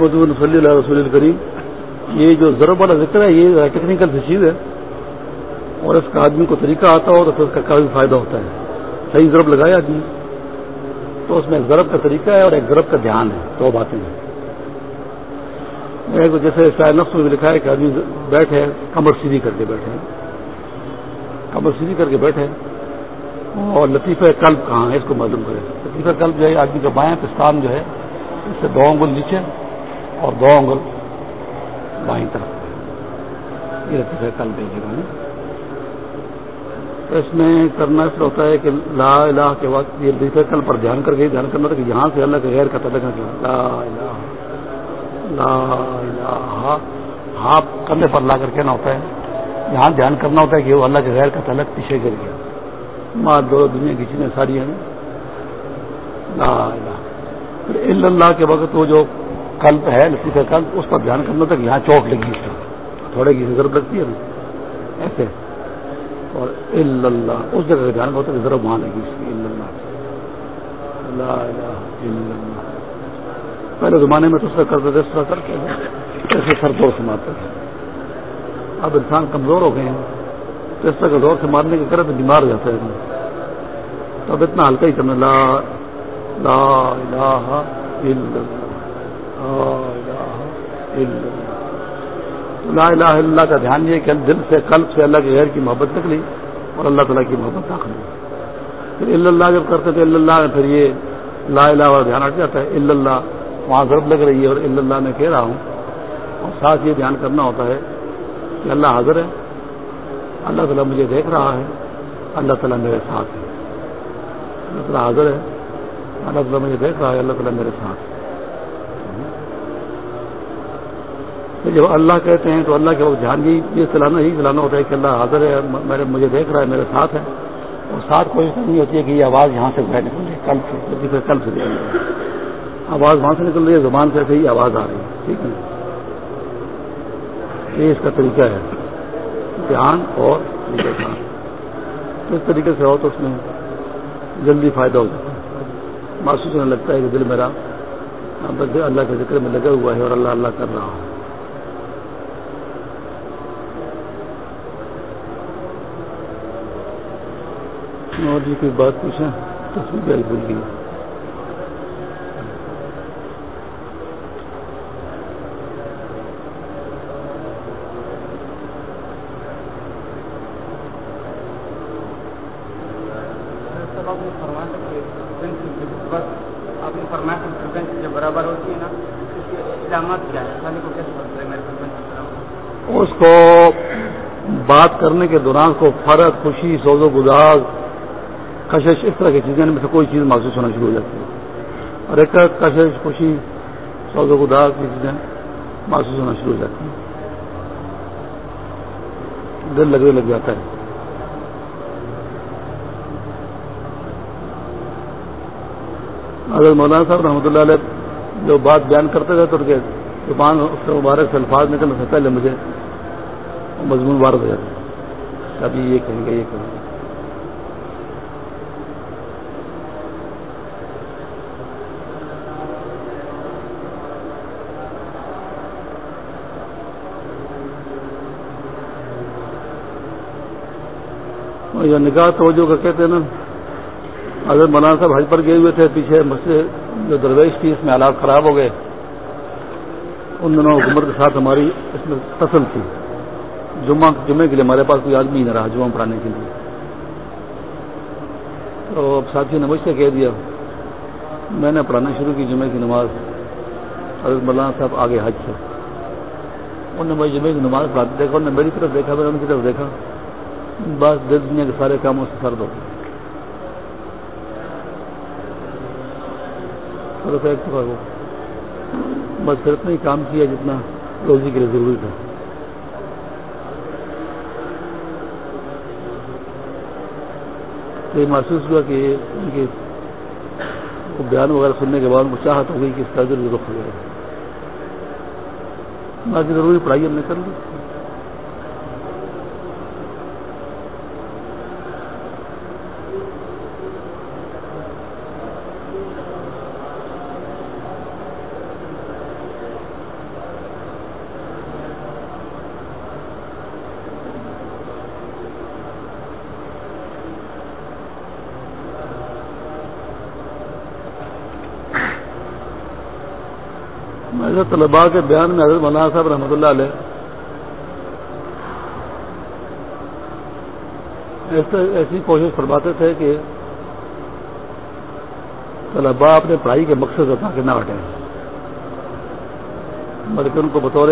محمد صلی اللہ رسول الکریم، یہ جو ضرب والا ذکر ہے، یہ ٹیکنیکل سی چیز ہے، اور اس کا آدمی کو طریقہ آتا ہو تو پھر اس کا کافی فائدہ ہوتا ہے۔ صحیح ضرب لگایا آدمی۔ تو اس میں ایک ضرب کا طریقہ ہے اور ایک ضرب کا دھیان ہے، دو باتیں ہیں۔ جیسے شاید نفس میں بھی لکھا ہے کہ آدمی بیٹھے کمر سیدھی کر کے بیٹھے کمر سیدھی کر کے بیٹھے اور لطیفہ قلب کہاں ہے، اس کو معلوم کرے لطیفہ قلب جو ہے، آدمی کا بائیں پستان جو ہے، اس سے دو انگل نیچے۔ اور دو انگل بائیں طرف یہ لطیفہ قلب ہے جگہ ہے اس میں کرنا اس ہوتا ہے کہ لا الہ کے وقت یہ لطیفہ قلب پر دھیان کر کے دھیان کرنا تھا کہ یہاں سے اللہ کے غیر کا تعلق ہے لا الہ لا الہ۔ ہاں کرنے پر لا کر کہنا ہوتا ہے۔ یہاں دھیان کرنا ہوتا ہے کہ وہ اللہ کے غیر کا تعلق پیچھے گر گیا۔ ماں دو دنیا کی چیزیں ساری ہیں۔ لا الہ۔ پھر اللہ کے وقت وہ جو کلپ ہے لطیف کلپ اس پر دھیان کرنا تھا کہ یہاں چوٹ لگی اس کا تھوڑے کی ضرورت لگتی ہے نا۔ ایسے۔ اور اللہ، اس جگہ کا دھیان ہوتا ہے کہ ضرور وہاں لگی اس کی۔ اللہ۔ اللہ۔ پہلے زمانے میں تو اس طرح کرتے تھے، اس طرح کر کے ایسے سر دور سے مارتے تھے۔ اب انسان کمزور ہو گئے ہیں۔ تو اس طرح کا دور سے مارنے کے کرے تو بیمار ہو جاتا ہے۔ تو اب اتنا ہلکا ہی کرنا، لا لا الہ الا اللہ۔ لا الہ اللہ. کا دھیان یہ کہ دل سے قلب سے اللہ کے غیر کی محبت نکلی اور اللہ تعالیٰ کی محبت داخل ہوئی پھر اللہ جب کرتے تھے اللہ پھر یہ لا الہ والا دھیان ہٹ جاتا ہے اللہ وہاں ضرب لگ رہی ہے اور اللہ میں کہہ رہا ہوں. اور ساتھ یہ دھیان کرنا ہوتا ہے کہ اللہ حاضر ہے. اللہ تعالیٰ مجھے دیکھ رہا ہے. اللہ تعالیٰ میرے ساتھ ہے. اللہ تعالیٰ حاضر ہے. اللہ تعالیٰ مجھے دیکھ رہا ہے. اللہ تعالیٰ میرے ساتھ ہے. تو جب اللہ کہتے ہیں تو اللہ کے وقت دھیان بھی یہ چلانا ہی چلانا ہوتا ہے کہ اللہ حاضر ہے میرے مجھے دیکھ رہا ہے، میرے ساتھ ہے۔ اور ساتھ کوشش کرنی ہوتی ہے کہ یہ آواز یہاں سے نکل رہی کل سے کل سے آواز وہاں سے نکل رہی ہے، زبان سے ہی آواز آ رہی ہے، ٹھیک ہے۔ یہ اس کا طریقہ ہے۔ دھیان اور اس طریقے سے ہو تو اس میں جلدی فائدہ ہو جاتا ہے۔ محسوس ہونے لگتا ہے کہ دل میرا اللہ کے ذکر میں لگا ہوا ہے اور اللہ اللہ کر رہا ہوں اور جی کوئی بات پوچھیں تصویر بھول گئی اس کو بات کرنے کے دوران کو فرق، خوشی، سوز و گزار کشش اس طرح کی چیزیں میں سے کوئی چیز محسوس ہونا شروع ہو جاتی ہے۔ اور ایک کشش، خوشی، سوز و گدار کی چیزیں محسوس ہونا شروع ہو جاتی ہیں۔ دل لگنے لگ جاتا ہے۔ اگر مولانا صاحب رحمۃ اللہ علیہ جو بات بیان کرتے تھے تو ان کے زبان اس سے مبارک سے الفاظ نکلنے سے پہلے مجھے مضمون وارد ہو جاتا ابھی یہ کہیں گے، یہ کہیں گے۔ یا نکاح توجہ کا کہتے ہیں نا اگر مولانا صاحب حج پر گئے ہوئے تھے، پیچھے مسجد جو درویش تھی، اس میں حالات خراب ہو گئے۔ ان دنوں حکومت کے ساتھ ہماری اس میں فصل تھی۔ جمعہ، جمعے کے لیے ہمارے پاس کوئی آدمی نہ رہا، جمعہ پڑھانے کے لیے۔ تو اب ساتھی نے مجھ سے کہہ دیا، میں نے پڑھانا شروع کی جمعے کی نماز۔ حضرت مولانا صاحب آگے حج سے۔ انہوں نے مجھے جمعے کی نماز پڑھاتے دیکھا، انہوں نے میری طرف دیکھا، میں نے ان کی طرف دیکھا۔ بس دل دنیا کے سارے کاموں سے سرد ہو بس پھر اتنا ہی کام کیا جتنا روزی کے لیے ضروری تھا۔ یہ محسوس ہوا کہ ان کے بیان وغیرہ سننے کے بعد وہ چاہت ہو گئی کہ اس کا ضرور رخ ہو جائے باقی ضروری پڑھائی ہم نے کر لی۔ ایسے طلباء کے بیان میں حضرت مولانا صاحب رحمۃ اللہ علیہ ایسی کوشش فرماتے تھے کہ طلباء اپنے پڑھائی کے مقصد اپنا کے نہ ہٹیں بلکہ ان کو بطور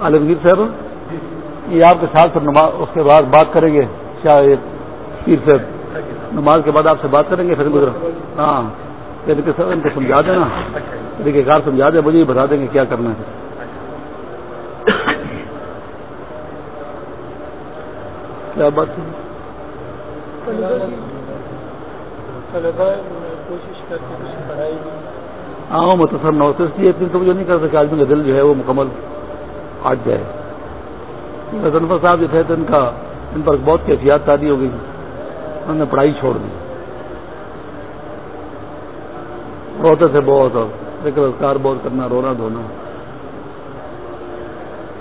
عالمگیر صاحب، یہ آپ کے ساتھ اس کے بعد بات کریں گے۔ شاید پیر صاحب نماز کے بعد آپ سے بات کریں گے؟ پھر ہاں ان کو سمجھا دینا۔ دیکھیے کار سمجھا دیں مجھے بتا دیں گے کیا کرنا ہے۔ کیا بات ہاں وہ متصر نہ ہوتے اس لیے اتنی تو نہیں کر سکے آدمی کا دل جو ہے وہ مکمل آج جائے رنفر صاحب جو تھے تو ان کا، ان پر بہت کیفیات تاری ہو گئی۔ انہوں نے پڑھائی چھوڑ دی۔ روتے تھے بہت۔ اور ذکر اذکار بہت کرنا، رونا دھونا۔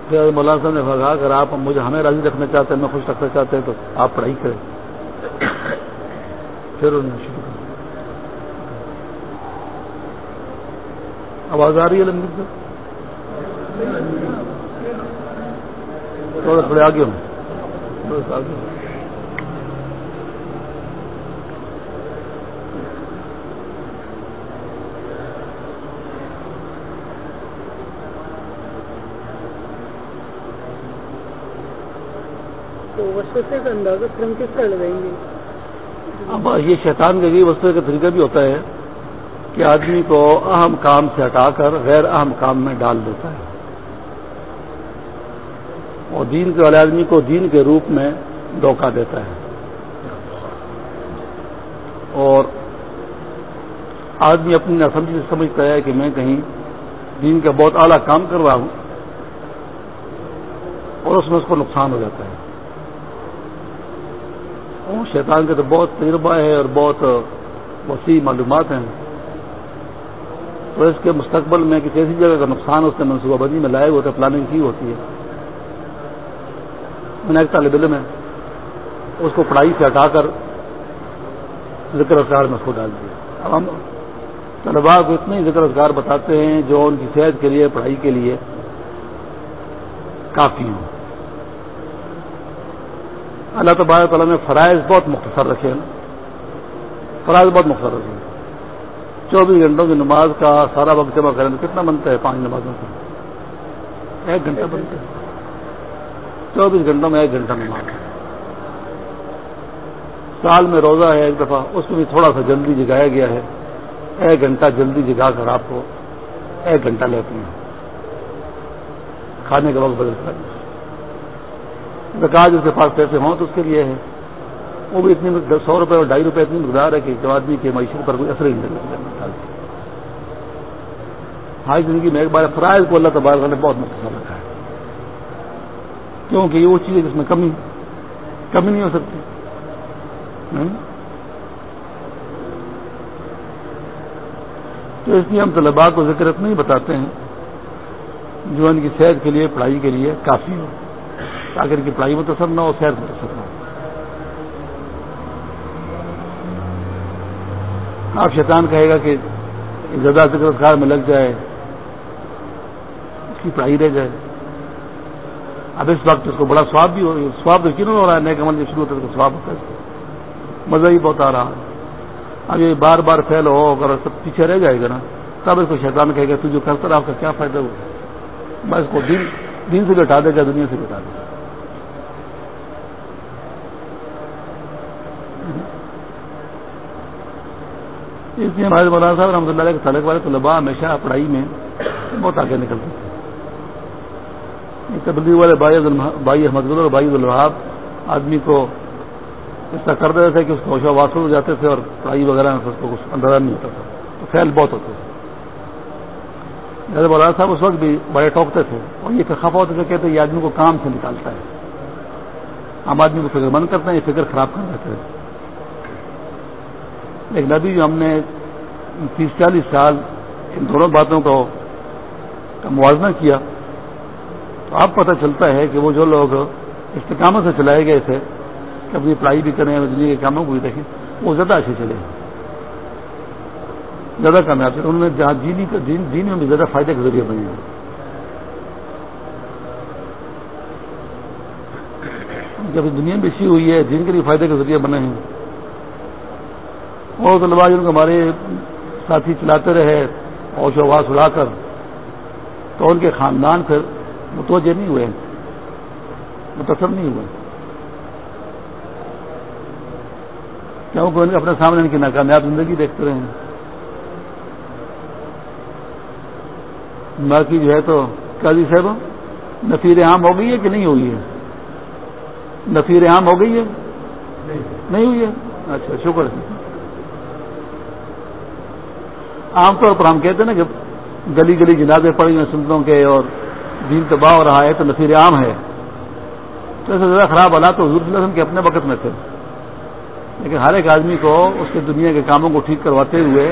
پھر مولانا صاحب نے کہا اگر آپ مجھے ہمیں راضی رکھنا چاہتے ہیں، میں خوش رکھنا چاہتے ہیں، تو آپ پڑھائی کریں۔ پھر انہوں نے شروع کر آواز آ رہی ہے لمبی سے؟ تھوڑا تھوڑے آگے ہوں۔ تھوڑا آگے کا اندازہ پھر ہم کس طرح لگائیں گے۔ اب یہ شیطان کے وسطے کا طریقہ بھی ہوتا ہے کہ آدمی کو اہم کام سے ہٹا کر غیر اہم کام میں ڈال دیتا ہے۔ اور دین کے والے آدمی کو دین کے روپ میں دھوکہ دیتا ہے۔ اور آدمی اپنی نسمجھی سے سمجھتا ہے کہ میں کہیں دین کا بہت اعلیٰ کام کر رہا ہوں اور اس میں اس کو نقصان ہو جاتا ہے۔ شیطان کے تو بہت تجربہ ہے اور بہت وسیع معلومات ہیں۔ تو اس کے مستقبل میں کسی ایسی جگہ کا نقصان اس نے منصوبہ بندی میں لائے ہوتے پلاننگ کی ہوتی ہے۔ میں نے ایک طالب علم ہے، اس کو پڑھائی سے ہٹا کر ذکر اذکار میں اس کو ڈال دیا۔ اب ہم طلبا کو اتنے ذکر اذکار بتاتے ہیں جو ان کی صحت کے لیے، پڑھائی کے لیے کافی ہوں۔ اللہ تبارک تعالیٰ نے فرائض بہت مختصر رکھے ہیں۔ فرائض بہت مختصر رکھے ہیں۔ چوبیس گھنٹوں کی نماز کا سارا وقت جمع کریں کتنا بنتا ہے پانچ نمازوں کا؟ ایک گھنٹہ بنتا ہے۔ چوبیس گھنٹوں میں ایک گھنٹہ نماز۔ سال میں روزہ ہے ایک دفعہ، اس میں بھی تھوڑا سا جلدی جگایا گیا ہے۔ ایک گھنٹہ جلدی جگا کر آپ کو ایک گھنٹہ لیتے ہیں۔ کھانے کا وقت بدلتا ہے۔ زکات جس کے پاس پیسے ہوں تو اس کے لیے ہے۔ وہ بھی اتنی سو روپے اور ڈھائی روپے اتنی مقدار ہے کہ جو آدمی کی معیشت پر کوئی اثر ہی نہیں ہائی زندگی میں ایک بار فرائض کو اللہ تبارک نے بہت مختصر رکھا ہے۔ کیونکہ یہ وہ چیز ہے جس میں کمی کمی نہیں ہو سکتی۔ تو اس لیے ہم طلباء کو ذکر نہیں بتاتے ہیں، جو ان کی صحت کے لیے، پڑھائی کے لیے کافی ہو۔ تاکہ ان کی پڑھائی متصر نہ ہو صحت متصر نہ ہو۔ آپ شیطان کہے گا کہ زیادہ ذکر کار میں لگ جائے، اس کی پڑھائی رہ جائے۔ اب اس وقت اس کو بڑا سواب بھی ہو سواب تو کیوں ہو رہا ہے؟ نئے کمل شروع ہوتا ہے تو سواب ہوتا ہے۔ مزہ ہی بہت آ رہا ہے۔ اب یہ بار بار پھیل ہو، اگر سب پیچھے رہ جائے گا نا، تب اس کو شیطان کہے گا تو جو کرتا رہا آپ کا کیا فائدہ ہو؟ میں اس کو دن دن سے بٹھا دے گا، دنیا سے بٹھا دے گا۔ اس لیے ہمارے مولانا صاحب رحمۃ اللہ کے تعلق والے طلباء ہمیشہ پڑھائی میں بہت آگے نکلتے تھے تبدیلی والے بھائی احمد گل اور بھائی الحاب آدمی کو اس طرح کر دیتے تھے کہ اس کو ہوشا واسل ہو جاتے تھے اور پڑھائی وغیرہ میں اس کو کچھ اندازہ نہیں ہوتا تھا۔ تو فیل بہت ہوتے تھے۔ جیسے مولانا صاحب اس وقت بھی بڑے ٹوکتے تھے اور یہ خفا ہوتے تھے، کہتے یہ آدمی کو کام سے نکالتا ہے۔ ہم آدمی کو فکر مند کرتے ہیں یہ فکر خراب کر دیتے ہیں لیکن ابھی جو ہم نے تیس چالیس سال ان دونوں باتوں کو موازنہ کیا، تو اب پتہ چلتا ہے کہ وہ جو لوگ استقامت سے چلائے گئے تھے کہ اپنی پڑھائی بھی کریں دنیا کے کاموں کو بھی دیکھیں، وہ زیادہ اچھے چلے۔ زیادہ کامیاب تھے۔ انہوں نے جہاں جینی جینی میں بھی زیادہ فائدے کے ذریعے بنے ہیں جب دنیا میں اسی ہوئی ہے جن کے لیے فائدے کے ذریعے بنے ہیں اور طلبا جن کو ہمارے ساتھی چلاتے رہے اور آواز اڑا کر تو ان کے خاندان پھر متوجہ نہیں ہوئے متاثر نہیں ہوئے۔ کیونکہ ان اپنے سامنے ان کی ناکامیاب زندگی دیکھتے رہے۔ باقی جو ہے تو قاضی صاحب نفیر عام ہو گئی ہے کہ نہیں ہوئی ہے؟ نفیر عام ہو گئی ہے؟ نہیں ہوئی ہے؟ اچھا شکر ہے۔ عام طور پر ہم کہتے ہیں نا کہ گلی گلی جنازے پڑی ہیں سنتوں کے اور دین تباہ ہو رہا ہے تو نفیر عام ہے۔ تو ایسے زیادہ خراب حالات تو حضور صلی اللہ علیہ وسلم کے اپنے وقت میں تھے۔ لیکن ہر ایک آدمی کو اس کے دنیا کے کاموں کو ٹھیک کرواتے ہوئے،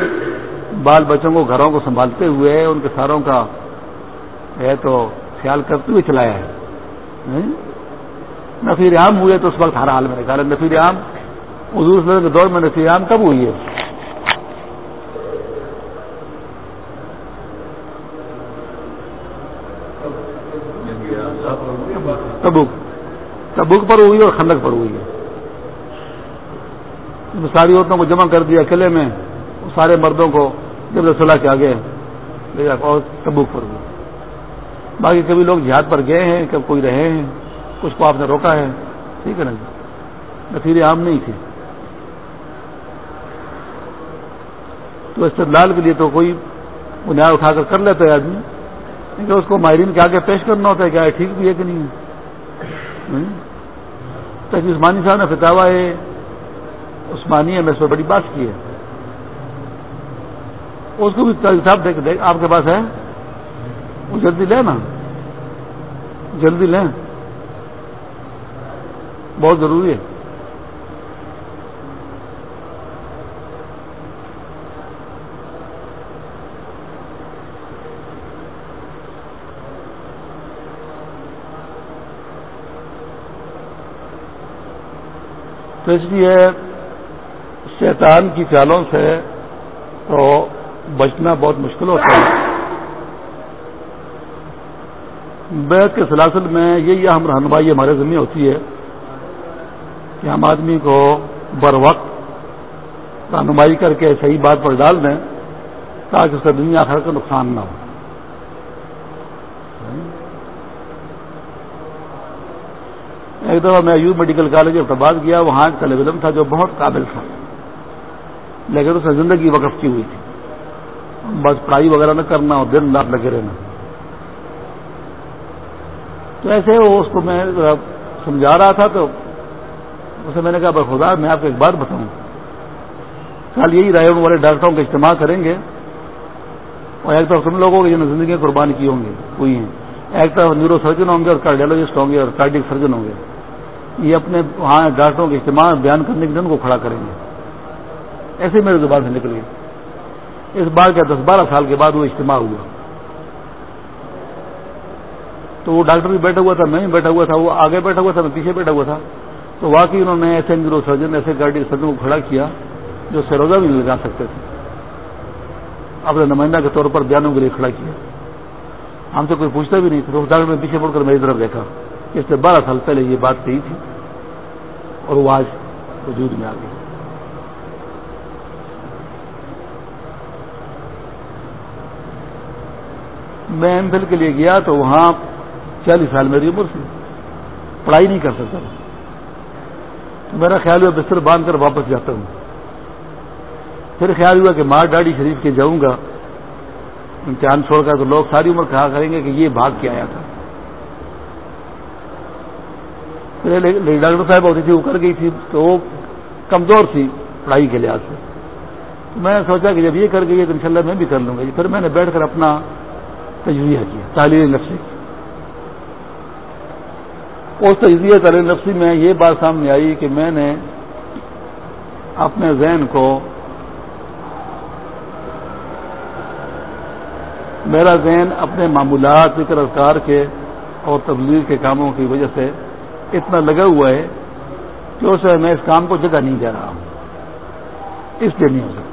بال بچوں کو گھروں کو سنبھالتے ہوئے، ان کے ساروں کا ہے تو خیال کرتے ہوئے چلایا ہے۔ نفیر عام ہوئے تو اس وقت ہر حال میں نکالا۔ نفیر عام، حضور صلی اللہ علیہ وسلم کے دور میں نفیر عام کب ہوئی ہے تبوک تبوک پر ہوئی اور خندق پر ہوئی ہے۔ ساری عورتوں کو جمع کر دیا قلعے میں، سارے مردوں کو جب صلاح کے آگے اور تبوک پر ہوئی۔ باقی کبھی لوگ جہاد پر گئے ہیں، کب کوئی رہے ہیں، کچھ کو آپ نے روکا ہے۔ ٹھیک ہے نا جی؟ نفیر عام نہیں تھی تو استدلال کے لیے تو کوئی بنیاد اٹھا کر کر لیتا ہے آدمی۔ لیکن اس کو ماہرین کے آگے پیش کرنا ہوتا ہے کیا ٹھیک بھی ہے کہ نہیں ہے تاکہ عثمانی صاحب نے فتوا ہے عثمانی میں اس پر بڑی بات کی ہے۔ اس کو بھی صاحب دیکھ دیکھ، آپ کے پاس ہے؟ وہ جلدی لیں نا۔ جلدی لیں۔ بہت ضروری ہے۔ تو اس لیے شیطان کی چالوں سے تو بچنا بہت مشکل ہوتا ہے۔ بیت کے سلاسل میں یہی اہم رہنمائی ہمارے ذمہ ہوتی ہے کہ ہم آدمی کو بر وقت رہنمائی کر کے صحیح بات پر ڈال دیں تاکہ اس کا دنیا آخر کا نقصان نہ ہو۔ ایک دفعہ میں یو میڈیکل کالج احتباد گیا وہاں ایک طالب علم تھا جو بہت قابل تھا۔ لیکن اس نے زندگی وقف کی ہوئی تھی۔ بس پڑھائی وغیرہ نہ کرنا اور دن رات لگے رہنا۔ تو ایسے وہ اس کو میں سمجھا رہا تھا تو اسے میں نے کہا خدا، میں آپ کو ایک بات بتاؤں۔ کل یہی رائے والے ڈاکٹروں کا اجتماع کریں گے۔ اور ایک طرف تم لوگوں کی جنہیں قربان کی ہوں گی ہوئی ہیں۔ ایک طرف نیورو سرجن ہوں گے اور کارڈیالوجسٹ ہوں گے اور کارڈک سرجن ہوں گے۔ یہ اپنے وہاں ڈاکٹروں کے اجتماع بیان کرنے کے دن کو کھڑا کریں گے۔ ایسے میرے زبان سے نکل گئی۔ اس بار کا دس بارہ سال کے بعد وہ اجتماع ہوا۔ تو وہ ڈاکٹر بھی بیٹھا ہوا تھا، میں بھی بیٹھا ہوا تھا، وہ آگے بیٹھا ہوا تھا، میں پیچھے بیٹھا ہوا تھا۔ تو واقعی انہوں نے ایسے نیورو سرجن، ایسے گاڑی سرجن کو کھڑا کیا جو سروزہ بھی نہیں لگا سکتے تھے۔ اپنے نمائندہ کے طور پر بیانوں کے لیے کھڑا کیا۔ ہم سے کوئی پوچھتا بھی نہیں تھا، تو ڈاکٹر نے پیچھے مڑ کر میری طرف دیکھا۔ اس سے بارہ سال پہلے یہ بات کہی تھی اور وہ آج وجود میں آ گئی۔ میں ایم فل کے لیے گیا تو وہاں چالیس سال میری عمر تھی، پڑھائی نہیں کر سکتا تو میرا خیال ہوا بستر باندھ کر واپس جاتا ہوں۔ پھر خیال ہوا کہ ماں ڈاڈی شریف کے جاؤں گا، امتحان چھوڑ کر تو لوگ ساری عمر کہا کریں گے کہ یہ بھاگ کے آیا تھا پھر ڈاکٹر صاحب ہوتی تھی وہ کر گئی تھی، تو وہ کمزور تھی پڑھائی کے لحاظ سے۔ میں نے سوچا کہ جب یہ کر گئی ہے تو انشاءاللہ میں بھی کر لوں گا۔ پھر میں نے بیٹھ کر اپنا تجزیہ کیا، تعلیم نفسی۔ اس تجزیہ تعلیم نفسی میں یہ بات سامنے آئی کہ میں نے اپنے ذہن کو میرا ذہن اپنے معمولات فکر اذکار کے اور تبلیغ کے کاموں کی وجہ سے اتنا لگا ہوا ہے کہ اسے میں اس کام کو جگہ نہیں دے رہا ہوں۔ اس لیے نہیں ہو سکتا۔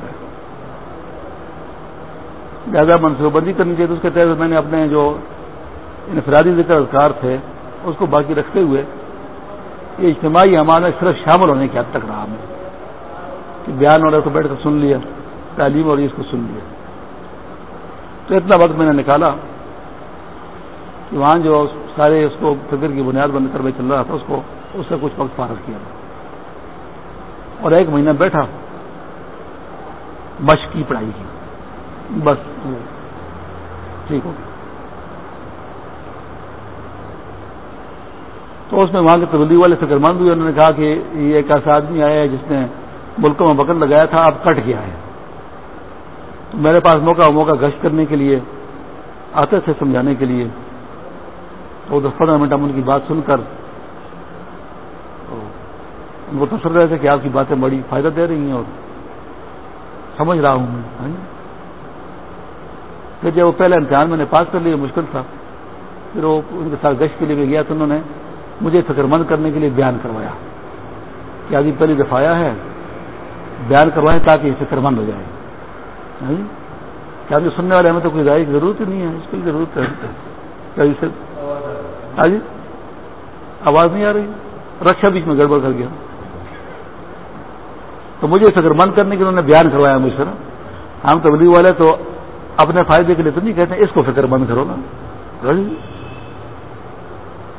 زیادہ منصوبہ بندی کرنی چاہیے تو اس کے تحت میں نے اپنے جو انفرادی ذکر اذکار تھے، اس کو باقی رکھتے ہوئے یہ اجتماعی ہمارے صرف شامل ہونے کی حد تک رہا میں کہ بیان ہو رہا تو بیٹھ کر سن لیا، تعلیم اور اس کو سن لیا۔ تو اتنا وقت میں نے نکالا کہ وہاں جو سارے اس کو فکر کی بنیاد بند کر میں چل رہا تھا، اس کو اس سے کچھ وقت فارغ کیا۔ اور ایک مہینہ بیٹھا مشق کی پڑھائی کی۔ بس ٹھیک ہو تو اس میں وہاں کے تبدیلی والے فکر مند ہوئے، انہوں نے کہا کہ یہ ایک ایسا آدمی آیا ہے جس نے ملکوں میں بکر لگایا تھا، اب کٹ گیا ہے۔ تو میرے پاس موقع موقع گشت کرنے کے لیے، آتے تھے سمجھانے کے لیے۔ تو دس پندرہ منٹ ہم ان کی بات سن کر ان کو تسر رہے تھے کہ آپ کی باتیں بڑی فائدہ دے رہی ہیں اور سمجھ رہا ہوں میں ہاں جی؟ پھر جب وہ پہلے امتحان میں نے پاس کر لیا، مشکل تھا۔ پھر وہ ان کے ساتھ گشت کے لیے گیا تو انہوں نے مجھے فکر مند کرنے کے لیے بیان کروایا کہ آدمی پہلی دفعہ آیا ہے، بیان کروائے تاکہ یہ فکر مند ہو جائے۔ ہاں جی؟ کیا جو سننے والے ہمیں تو کوئی رائے کی ضرورت ہی نہیں ہے، اس کی ضرورت ہے۔ ہاں جی آواز نہیں آ رہی۔ رکشا بیچ میں گڑبڑ کر گیا۔ تو مجھے فکر مند کرنے کے لیے انہوں نے بیان کروایا مجھ سے نا ہم تبلیغ والے تو اپنے فائدے کے لیے تو نہیں کہتے اس کو فکر مند کرو نا۔ ہاں جی؟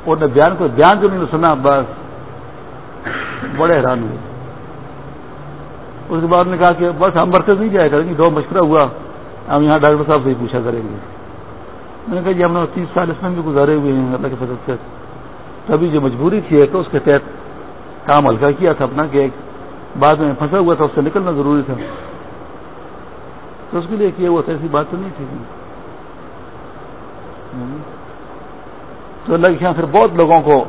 اور نے بیان کو، بیان جو نہیں سنا، بس۔ بڑے حیران ہوئے۔ اس کے بعد نے کہا کہ بس ہم مرکز نہیں جایا کریں گے دو مشورہ ہوا، ہم یہاں ڈاکٹر صاحب سے ہی پوچھا کریں گے۔ میں نے کہا جی ہم نے تیس سال اس میں بھی گزارے ہوئے ہیں، اللہ کے فضل سے۔ تبھی جو مجبوری تھی تو اس کے تحت کام ہلکا کیا تھا اپنا کہ ایک بعد میں پھنسا ہوا تھا، اس سے نکلنا ضروری تھا۔ تو اس کے لیے کیا ہوا تھا، ایسی بات تو نہیں تھی۔ تو اللہ کے یہاں پھر بہت لوگوں کو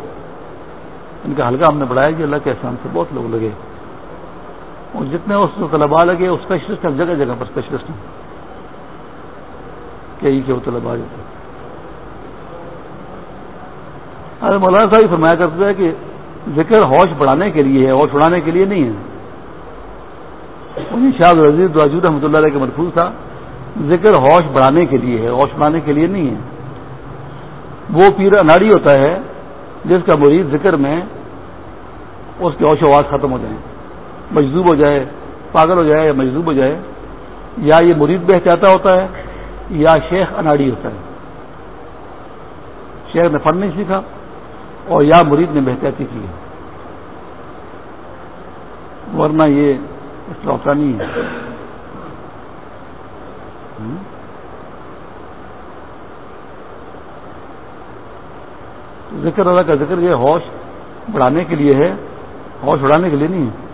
ان کا ہلکا ہم نے بڑھایا کہ اللہ کے احسان سے بہت لوگ لگے۔ اور جتنے اس طلبا لگے، وہ اسپیشلسٹ ہیں، جگہ جگہ پر اسپیشلسٹ ہیں۔ کئی کے وہ طلبا جاتے ارے مولانا صاحب فرمایا کرتے ہیں کہ ذکر ہوش بڑھانے کے لیے ہے، ہوش بڑھانے کے لیے نہیں ہے۔ شاہ رضیز واجود رحمۃ اللہ علیہ کے مرفوظ تھا۔ ذکر ہوش بڑھانے کے لیے ہے، ہوش بڑھانے کے لیے نہیں ہے۔ وہ پیر اناڑی ہوتا ہے، جس کا مرید ذکر میں اس کے اوش آواز ختم ہو جائیں۔ مجذوب ہو جائے، پاگل ہو جائے یا مجذوب ہو جائے۔ یا یہ مرید بہچاتا ہوتا ہے یا شیخ اناڑی ہوتا ہے۔ شیخ نے فن نہیں سیکھا۔ اور یا مرید نے بہتیاتی کی ہے۔ ورنہ یہ ہوتا نہیں ہے۔ ذکر اللہ کا ذکر یہ ہوش بڑھانے کے لیے ہے، ہوش بڑھانے کے لیے نہیں ہے۔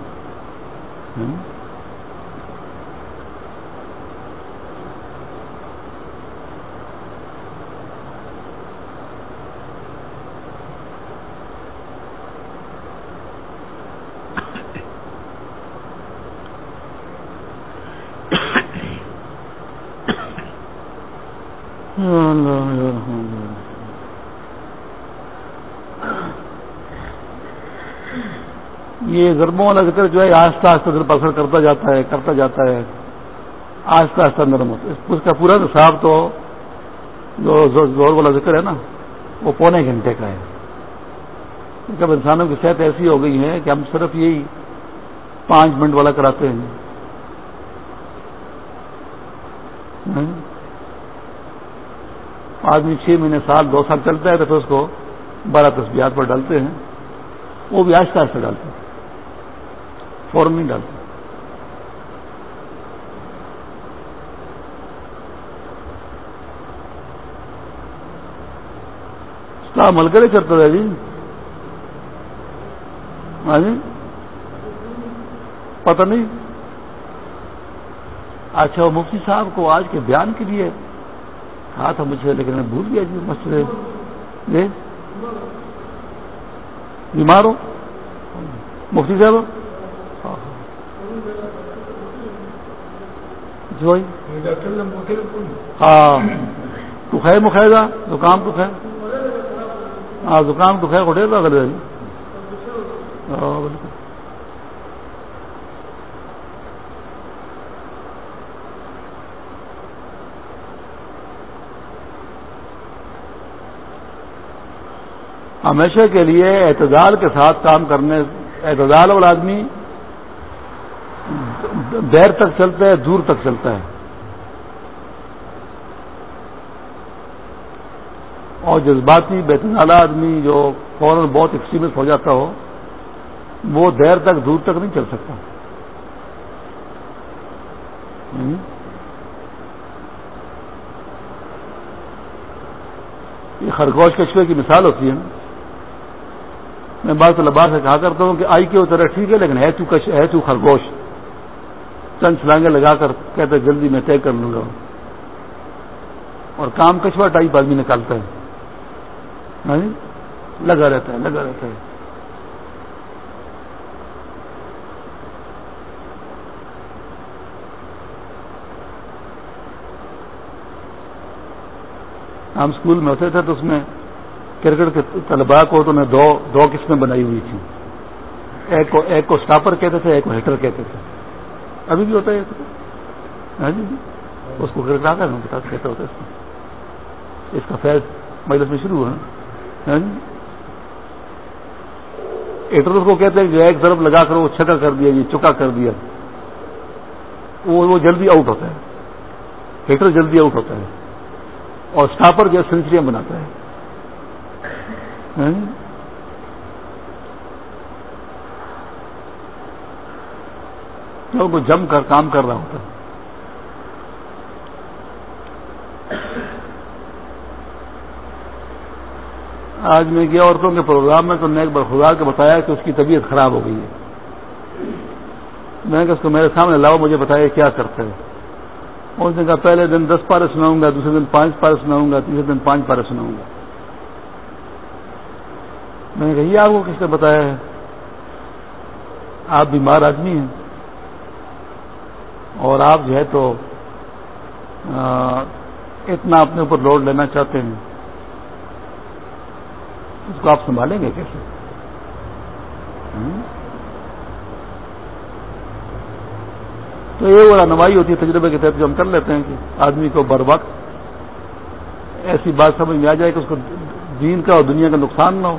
یہ ضربوں والا ذکر جو ہے آہستہ آہستہ دل پسر کرتا جاتا ہے، کرتا جاتا ہے۔ آہستہ آہستہ نرم ہوتا ہے اس کا پورا نصاب تو جو زور والا ذکر ہے نا، وہ پونے گھنٹے کا ہے۔ جب انسانوں کی صحت ایسی ہو گئی ہے کہ ہم صرف یہی پانچ منٹ والا کراتے ہیں۔ ہاں؟ آدمی چھ مہینے سال دو سال چلتا ہے تو پھر اس کو بارہ تصویرات پر ڈالتے ہیں۔ وہ بھی آہستہ آہستہ ڈالتے ہیں۔ فوراً نہیں ڈالتے عمل کرے کرتا ہے جی۔ ہاں جی۔ پتہ نہیں۔ اچھا وہ مفتی صاحب کو آج کے بیان کے لیے کہا تھا مجھے لیکن میں بھول گیا جی مسئلے جی بیمار ہو مفتی صاحب؟ جی جو ہاں۔ تو خیر مخیزہ زکام تو خیر۔ ہاں زکام تو خیر اٹھے گا اگر بالکل۔ ہمیشہ کے لیے اعتدال کے ساتھ کام کرنے، اعتدال والا آدمی دیر تک چلتا ہے، دور تک چلتا ہے۔ اور جذباتی بیتنالا آدمی جو فوراً بہت ایکسپریمنس ہو جاتا ہو، وہ دیر تک، دور تک نہیں چل سکتا۔ یہ خرگوش کچوے کی مثال ہوتی ہے نا۔ میں بات طلبا سے کہا کرتا ہوں کہ آئی کے طرح ٹھیک ہے، لیکن ہے تو ہے تو خرگوش۔ چند چھلانگے لگا کر کہتے جلدی میں طے کر لوں گا۔ اور کام کچوا ٹائپ آدمی نکالتا ہے۔ ہاں جی؟ لگا رہتا ہے، لگا رہتا ہے۔ ہم اسکول میں ہوتے تھے تو اس میں کرکٹ کے طلبا کو تو انہیں دو دو قسمیں بنائی ہوئی تھی ایک کو ایک کو اسٹاپر کہتے تھے، ایک کو ہیٹر کہتے تھے۔ ابھی بھی ہوتا ہے ہاں جی،, جی اس کو کرکٹ آتا ہے بتا کہتا ہوتا ہے اس کا فیض مجلس میں شروع ہوا۔ ہاں جی۔ ہیٹر کو کہتے ہیں کہ ایک طرف لگا کر وہ چھکا کر دیا، یہ چکا کر دیا۔ وہ جلدی آؤٹ ہوتا ہے۔ ہیٹر جلدی آؤٹ ہوتا ہے۔ اور اسٹاپر جو سینچریاں بناتا ہے۔ ہاں؟ وہ جم کر، کام کر رہا ہوتا۔ ہے آج میں گیا عورتوں کے پروگرام میں تو نے ایک بار خدا کے بتایا کہ اس کی طبیعت خراب ہو گئی ہے۔ میں نے کہا، اس کو میرے سامنے لاؤ، مجھے بتایا کیا کرتا ہے اس نے کہا، پہلے دن دس پارے سناؤں گا، دوسرے دن پانچ پارے سناؤں گا، تیسرے دن پانچ پارے سناؤں گا۔ میں نے کہا، یہ آپ کو کس نے بتایا ہے؟ آپ بیمار آدمی ہیں۔ اور آپ جو ہے تو اتنا اپنے اوپر لوڈ لینا چاہتے ہیں۔ اس کو آپ سنبھالیں گے کیسے؟ تو یہ وہ رہنمائی ہوتی ہے، تجربے کے تحت جو ہم کر لیتے ہیں کہ آدمی کو بر وقت ایسی بات سمجھ میں آ جائے کہ اس کو دین کا اور دنیا کا نقصان نہ ہو۔